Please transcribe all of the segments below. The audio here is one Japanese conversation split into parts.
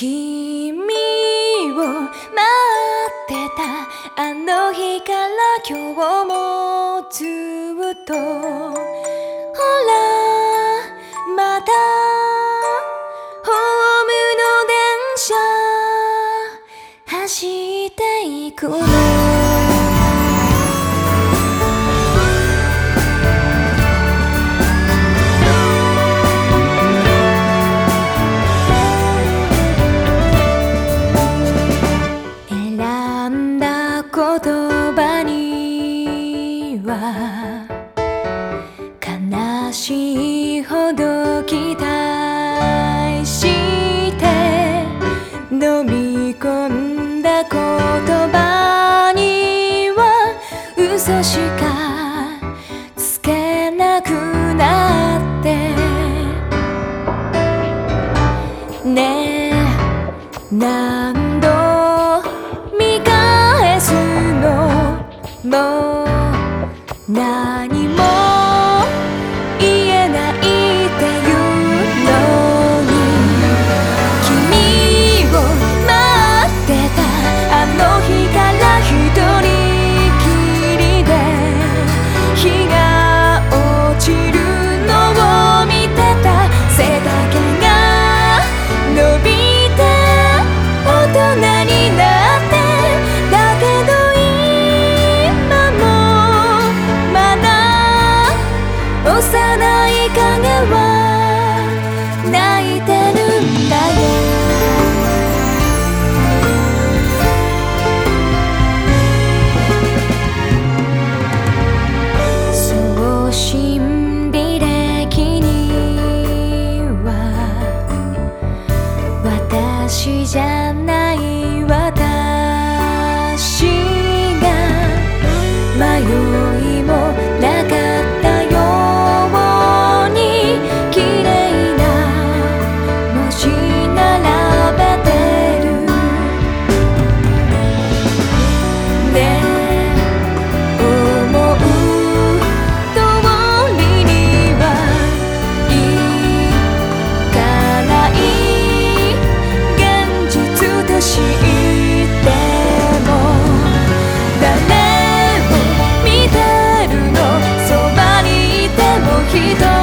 君を待ってたあの日から今日もずっとほらまたホームの電車走っていくのしかつけなくなって。ねえ何度見返すの？もう何 necesito.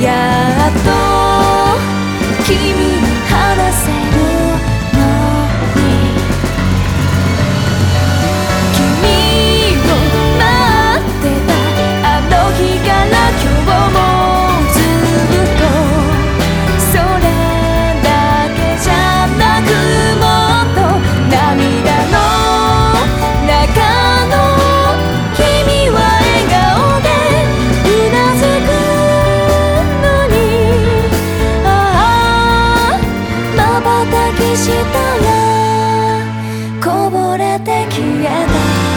やっと君抱きしたらこぼれて消えた